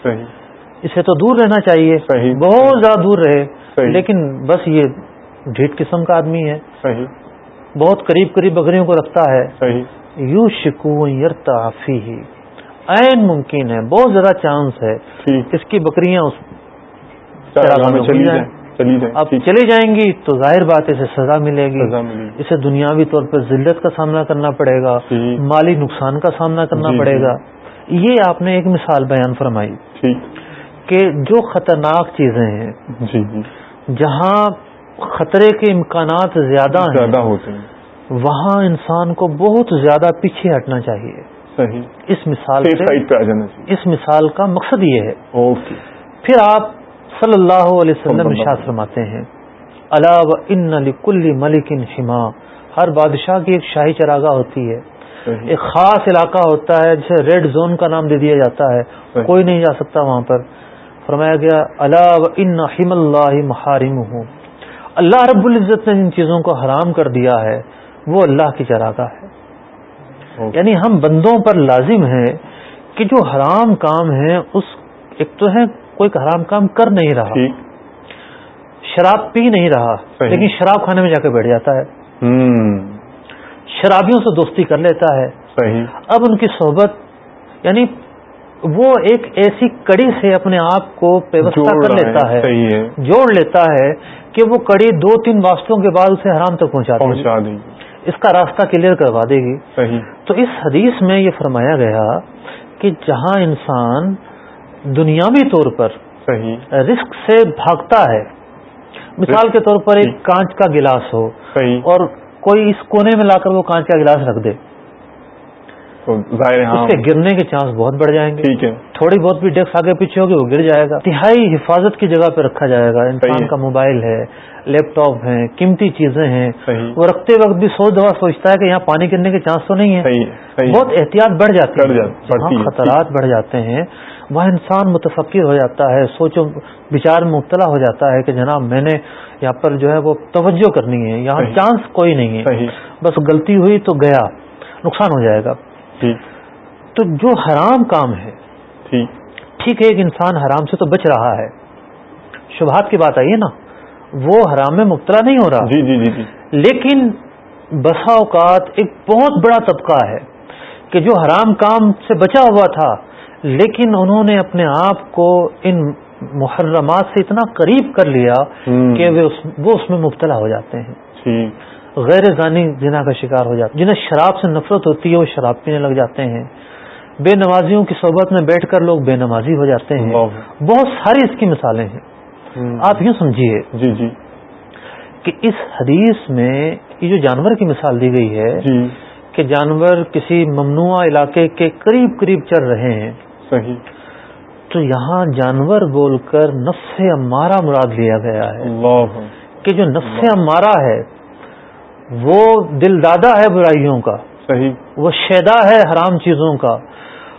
صحیح۔ اسے تو دور رہنا چاہیے۔ صحیح۔ بہت زیادہ دور رہے۔ لیکن بس یہ ڈھیٹ قسم کا آدمی ہے۔ صحیح۔ بہت قریب قریب بکریوں کو رکھتا ہے۔ صحیح۔ یو شکو یرتافی عین ممکن ہے بہت زیادہ چانس ہے۔ اس کی بکریاں اس چلی جائیں۔ اب چلی جائیں گی تو ظاہر بات اسے سزا ملے گی۔ اسے دنیاوی طور پر ذلت کا سامنا کرنا پڑے گا۔ مالی نقصان کا سامنا کرنا جی، پڑے گا۔ جی۔ یہ آپ نے ایک مثال بیان فرمائی۔ کہ جو خطرناک چیزیں ہیں جی، جہاں خطرے کے امکانات زیادہ ہوتے ہیں وہاں انسان کو بہت زیادہ پیچھے ہٹنا چاہیے۔ اس مثال اس مثال کا مقصد یہ ہے۔ پھر آپ صلی اللہ علیہ وسلم فرماتے ہیں اللہ ان کل ملک ان ہر بادشاہ کی ایک شاہی چراگاہ ہوتی ہے۔ ایک خاص علاقہ ہوتا ہے جسے ریڈ زون کا نام دے دیا جاتا ہے۔ کوئی نہیں جا سکتا وہاں پر۔ فرمایا گیا اللہ ان حم اللہ محارم ہوں اللہ رب العزت نے جن چیزوں کو حرام کر دیا ہے وہ اللہ کی چراگاہ ہے۔ یعنی ہم بندوں پر لازم ہے کہ جو حرام کام ہے اس ایک تو ہے کوئی حرام کام کر نہیں رہا۔ شراب پی نہیں رہا لیکن شراب کھانے میں جا کے بیٹھ جاتا ہے۔ شرابیوں سے دوستی کر لیتا ہے۔ اب ان کی صحبت یعنی وہ ایک ایسی کڑی سے اپنے آپ کو پیوستہ کر لیتا ہے جوڑ لیتا ہے کہ وہ کڑی دو تین واسطوں کے بعد اسے حرام تک پہنچا دے اس کا راستہ کلیئر کروا دے گی۔ تو اس حدیث میں یہ فرمایا گیا کہ جہاں انسان دنیاوی طور پر رسک سے بھاگتا ہے مثال کے طور پر ایک کانچ کا گلاس ہو اور کوئی اس کونے میں لا کر وہ کانچ کا گلاس رکھ دے۔ ہاں۔ اس کے گرنے کے چانس بہت بڑھ جائیں گے۔ تھوڑی بہت بھی ڈیکس آگے پیچھے ہوگی وہ گر جائے گا۔ تہائی حفاظت کی جگہ پہ رکھا جائے گا۔ انسان کا موبائل ہے لیپ ٹاپ ہے قیمتی چیزیں ہیں۔ وہ رکھتے وقت بھی سوچ دفعہ سوچتا ہے کہ یہاں پانی گرنے کے چانس تو نہیں ہے۔ بہت احتیاط بڑھ جاتی ہے۔ خطرات بڑھ جاتے ہیں وہاں انسان متفقر ہو جاتا ہے سوچو بچار میں مبتلا ہو جاتا ہے کہ جناب میں نے یہاں پر جو ہے وہ توجہ کرنی ہے یہاں چانس کوئی نہیں ہے۔ بس غلطی ہوئی تو گیا نقصان ہو جائے گا۔ تو جو حرام کام ہے ٹھیک ہے ایک انسان حرام سے تو بچ رہا ہے۔ شبہات کی بات آئیے نا؟ وہ حرام میں مبتلا نہیں ہو رہا۔ جی جی جی, جی۔ لیکن بسا اوقات ایک بہت بڑا طبقہ ہے کہ جو حرام کام سے بچا ہوا تھا لیکن انہوں نے اپنے آپ کو ان محرمات سے اتنا قریب کر لیا کہ وہ اس میں مبتلا ہو جاتے ہیں۔ غیر زانی جنا کا شکار ہو جاتے جنہیں شراب سے نفرت ہوتی ہے وہ شراب پینے لگ جاتے ہیں۔ بے نمازیوں کی صحبت میں بیٹھ کر لوگ بے نمازی ہو جاتے ہیں۔ بہت ساری اس کی مثالیں ہیں۔ آپ یوں سمجھیے جی جی۔ کہ اس حدیث میں یہ جو جانور کی مثال دی گئی ہے جی۔ کہ جانور کسی ممنوع علاقے کے قریب قریب چل رہے ہیں۔ صحیح۔ تو یہاں جانور بول کر نفس امارا مراد لیا گیا ہے۔ کہ جو نفس امارا ہے وہ دل دادا ہے برائیوں کا صحیح۔ وہ شیدا ہے حرام چیزوں کا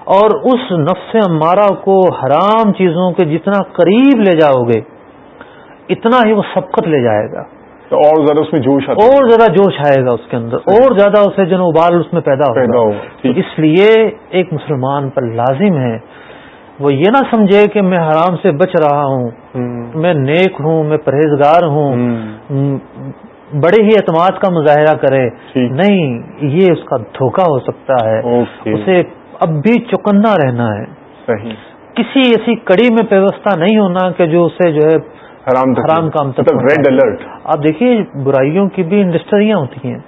اور اس نفس امارا کو حرام چیزوں کے جتنا قریب لے جاؤ گے اتنا ہی وہ سبقت لے جائے گا۔ اور زیادہ اس میں جوش اور زیادہ جوش آئے گا اس کے اندر اور زیادہ اسے جن ابال اس میں پیدا ہوگا۔ اس لیے ایک مسلمان پر لازم ہے وہ یہ نہ سمجھے کہ میں حرام سے بچ رہا ہوں میں نیک ہوں میں پرہیزگار ہوں بڑے ہی اعتماد کا مظاہرہ کرے۔ نہیں یہ اس کا دھوکہ ہو سکتا ہے۔ اسے اب بھی چکنا رہنا ہے۔ کسی ایسی کڑی میں پیوستہ نہیں ہونا کہ جو اسے جو ہے حرام کام تک ریڈ الرٹ۔ آپ دیکھیے برائیوں کی بھی انڈسٹریاں ہوتی ہیں۔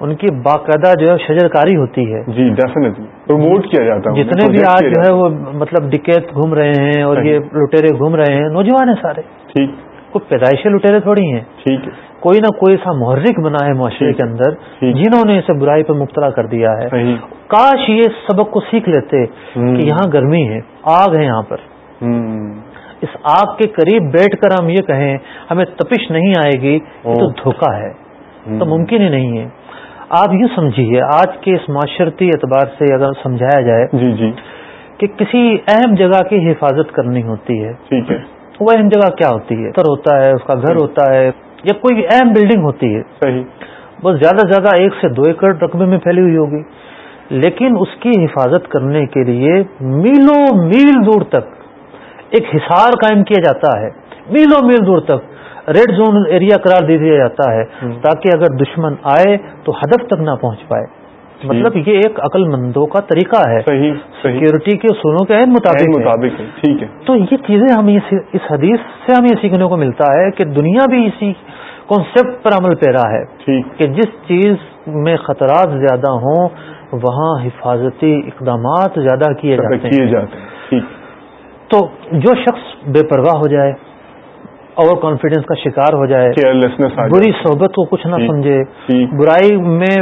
ان کی باقاعدہ جو ہے شجر کاری ہوتی ہے۔ جی پروموٹ کیا جاتا ہے جتنے بھی آج جو ہے وہ مطلب ڈکیت گھوم رہے ہیں اور یہ لٹیرے گھوم رہے ہیں نوجوان ہیں سارے۔ ٹھیک۔ کوئی پیدائشی لٹیرے تھوڑی ہیں۔ ٹھیک۔ ہے کوئی نہ کوئی ایسا محرک بنا ہے معاشرے کے اندر جنہوں نے اسے برائی پہ مبتلا کر دیا ہے۔ کاش یہ سبق کو سیکھ لیتے کہ یہاں گرمی ہے آگ ہے یہاں پر۔ اس آگ کے قریب بیٹھ کر ہم یہ کہیں ہمیں تپش نہیں آئے گی یہ تو دھوکہ ہے۔ تو ممکن ہی نہیں ہے۔ آپ یہ سمجھیے آج کے اس معاشرتی اعتبار سے اگر سمجھایا جائے جی جی۔ کہ کسی اہم جگہ کی حفاظت کرنی ہوتی ہے ٹھیک ہے۔ وہ اہم جگہ کیا ہوتی ہے؟ ہوتا ہے اس کا گھر ہوتا ہے۔ یا کوئی اہم بلڈنگ ہوتی ہے صحیح۔ بس زیادہ سے زیادہ ایک سے دو ایکڑ رقبے میں پھیلی ہوئی ہوگی۔ لیکن اس کی حفاظت کرنے کے لیے میلوں میل دور تک ایک حصار قائم کیا جاتا ہے۔ میلوں میل دور تک ریڈ زون ایریا قرار دے دیا جاتا ہے تاکہ اگر دشمن آئے تو ہدف تک نہ پہنچ پائے۔ مطلب یہ ایک عقل مندوں کا طریقہ ہے۔ سیکورٹی کے اصولوں کے مطابق مطابق ٹھیک ہے۔ تو یہ چیزیں ہمیں اس حدیث سے ہمیں سیکھنے کو ملتا ہے کہ دنیا بھی اسی کانسیپٹ پر عمل پیرا ہے۔ کہ جس چیز میں خطرات زیادہ ہوں وہاں حفاظتی اقدامات زیادہ کیے جاتے ہیں۔ تو جو شخص بے پرواہ ہو جائے اوور کانفیڈینس کا شکار ہو جائے بری صحبت کو کچھ نہ سمجھے برائی میں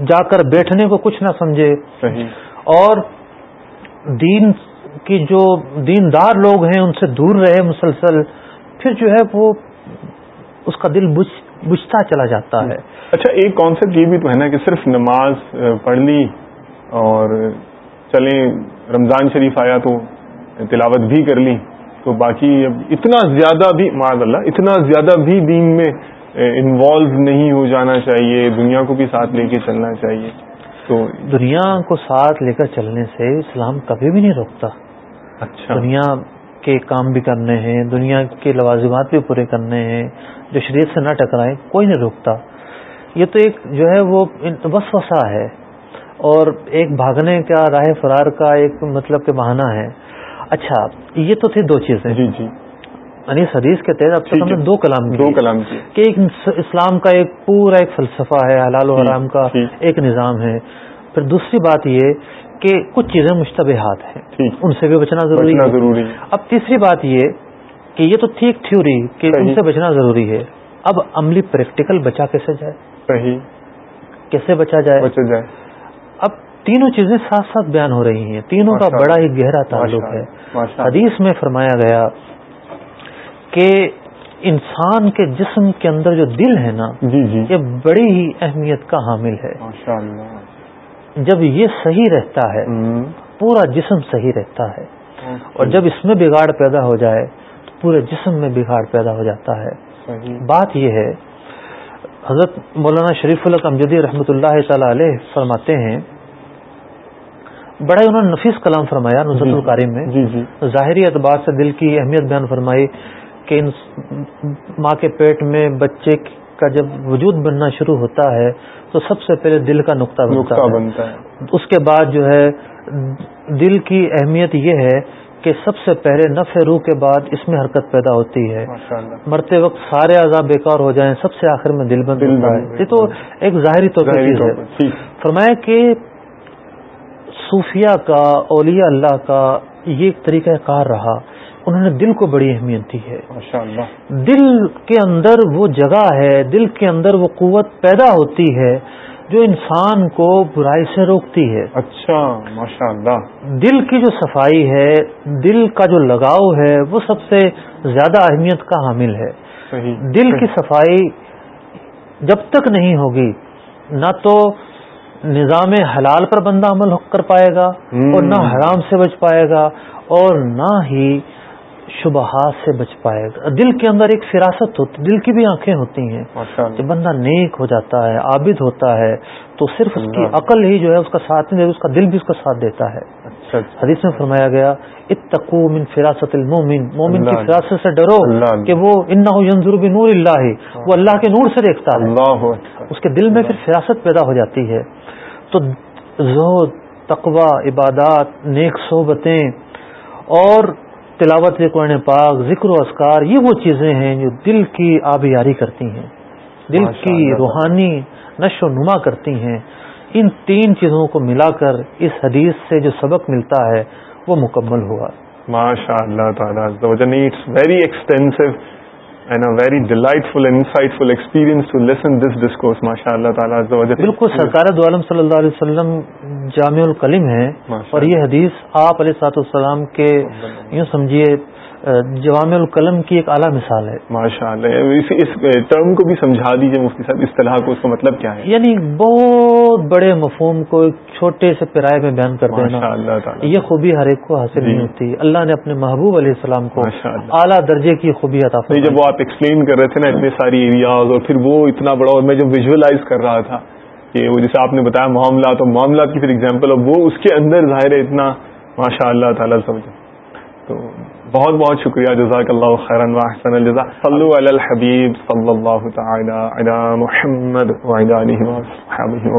جا کر بیٹھنے کو کچھ نہ سمجھے۔ اور دین کی جو دیندار لوگ ہیں ان سے دور رہے مسلسل پھر جو ہے وہ اس کا دل بجھتا چلا جاتا ہے۔ اچھا ایک کانسیپٹ یہ بھی تو ہے نا کہ صرف نماز پڑھ لی اور چلیں رمضان شریف آیا تو تلاوت بھی کر لی تو باقی اب اتنا زیادہ بھی معاذ اللہ اتنا زیادہ بھی دین میں انوالو نہیں ہو جانا چاہیے دنیا کو بھی ساتھ لے کے چلنا چاہیے۔ تو دنیا کو ساتھ لے کر چلنے سے اسلام کبھی بھی نہیں روکتا۔ اچھا۔ دنیا کے کام بھی کرنے ہیں دنیا کے لوازمات بھی پورے کرنے ہیں جو شریعت سے نہ ٹکرائیں کوئی نہیں روکتا۔ یہ تو ایک جو ہے وہ بس وسا ہے۔ اور ایک بھاگنے کا راہ فرار کا ایک مطلب کہ بہانہ ہے۔ اچھا یہ تو تھے دو چیزیں۔ جی جی۔ یعنی حدیث کے تحت اب تک ہم نے دو کلام دو کلام کہ ایک اسلام کا ایک پورا ایک فلسفہ ہے حلال و حرام کا ایک نظام ہے۔ پھر دوسری بات یہ کہ کچھ چیزیں مشتبہات ہیں ان سے بھی بچنا ضروری ہے۔ اب تیسری بات یہ کہ یہ تو ٹھیک تھیوری کہ ان سے بچنا ضروری ہے۔ اب عملی پریکٹیکل بچا کیسے جائے؟ کیسے بچا جائے؟ بچا جائے۔ اب تینوں چیزیں ساتھ ساتھ بیان ہو رہی ہیں۔ تینوں کا بڑا ہی گہرا تعلق ہے۔ حدیث میں فرمایا گیا کہ انسان کے جسم کے اندر جو دل ہے نا جی جی۔ یہ بڑی ہی اہمیت کا حامل ہے۔ جب یہ صحیح رہتا ہے پورا جسم صحیح رہتا ہے۔ اور جب اس میں بگاڑ پیدا ہو جائے تو پورے جسم میں بگاڑ پیدا ہو جاتا ہے۔ بات یہ ہے حضرت مولانا شریف اللہ امجدی رحمۃ اللہ تعالی علیہ فرماتے ہیں بڑا انہوں نے نفیس کلام فرمایا نظرت جی، القارم میں۔ جی جی۔ ظاہری اعتبار سے دل کی اہمیت بیان فرمائی۔ کہ ان ماں کے پیٹ میں بچے کا جب وجود بننا شروع ہوتا ہے تو سب سے پہلے دل کا نقطہ بنتا ہے۔ اس کے بعد جو ہے دل کی اہمیت یہ ہے کہ سب سے پہلے نف روح کے بعد اس میں حرکت پیدا ہوتی ہے۔ مرتے وقت سارے عذاب بیکار ہو جائیں سب سے آخر میں دل بند ہوتا ہے۔ یہ تو ایک ظاہری طور پر فرمایا کہ صوفیہ کا اولیاء اللہ کا یہ ایک طریقہ کار رہا۔ انہوں نے دل کو بڑی اہمیت دی ہے۔ دل کے اندر وہ جگہ ہے دل کے اندر وہ قوت پیدا ہوتی ہے جو انسان کو برائی سے روکتی ہے۔ اچھا ماشاء اللہ دل کی جو صفائی ہے دل کا جو لگاؤ ہے وہ سب سے زیادہ اہمیت کا حامل ہے۔ دل کی صفائی جب تک نہیں ہوگی نہ تو نظام حلال پر بندہ عمل کر پائے گا اور نہ حرام سے بچ پائے گا اور نہ ہی شبہات سے بچ پائے گا۔ دل کے اندر ایک فراست ہوتی دل کی بھی آنکھیں ہوتی ہیں جب بندہ نیک ہو جاتا ہے عابد ہوتا ہے تو صرف اس کی عقل ہی جو ہے اس کا ساتھ نہیں اس کا دل بھی اس کا ساتھ دیتا ہے۔ اچھا، اچھا۔ حدیث میں فرمایا گیا اتقو من فراست المومن مومن کی فراست سے ڈرو کہ وہ انہ ینظر بنور اللہ وہ اللہ کے نور سے دیکھتا ہے۔ اس کے دل میں پھر فراست پیدا ہو جاتی ہے۔ تو زہد تقوا عبادات نیک صحبتیں اور تلاوت قرآن پاک ذکر و اسکار یہ وہ چیزیں ہیں جو دل کی آبیاری کرتی ہیں۔ دل کی روحانی نشو و نما کرتی ہیں۔ ان تین چیزوں کو ملا کر اس حدیث سے جو سبق ملتا ہے وہ مکمل ہوا۔ ماشاء اللہ تعالیٰ۔ Very extensive and a very delightful insightful experience to listen this discourse ماشاء اللہ تعالیٰ بالکل سرکار دو عالم صلی اللہ علیہ وسلم جامع الکلم ہے اور یہ حدیث آپ علیہ سات السلام کے یوں سمجھیے جوام القلم کی ایک اعلیٰ مثال ہے۔ ماشاء اللہ اس ٹرم کو بھی سمجھا دیجیے مفتی صاحب اس طرح کو اس کا مطلب کیا ہے؟ یعنی بہت بڑے مفہوم کو ایک چھوٹے سے پرائے میں بیان کر دینا۔ یہ خوبی ہر ایک کو حاصل نہیں جی۔ ہوتی۔ اللہ نے اپنے محبوب علیہ السلام کو اعلیٰ درجے کی خوبی عطا فرمائی جب وہ آپ ایکسپلین کر رہے تھے نا اتنے ساری ایریاز اور پھر وہ اتنا بڑا اور میں جب ویژلائز کر رہا تھا کہ وہ جیسے آپ نے بتایا معاملات اور معاملات کی پھر ایگزامپل وہ اس کے اندر ظاہر ہے اتنا ماشاء اللہ تعالیٰ سمجھے تو بہت بہت شکریہ، جزاک اللہ خیرن واحسن الجزا صلو علی الحبیب صلی اللہ تعالی علی محمد وعلی آلہ وصحبہ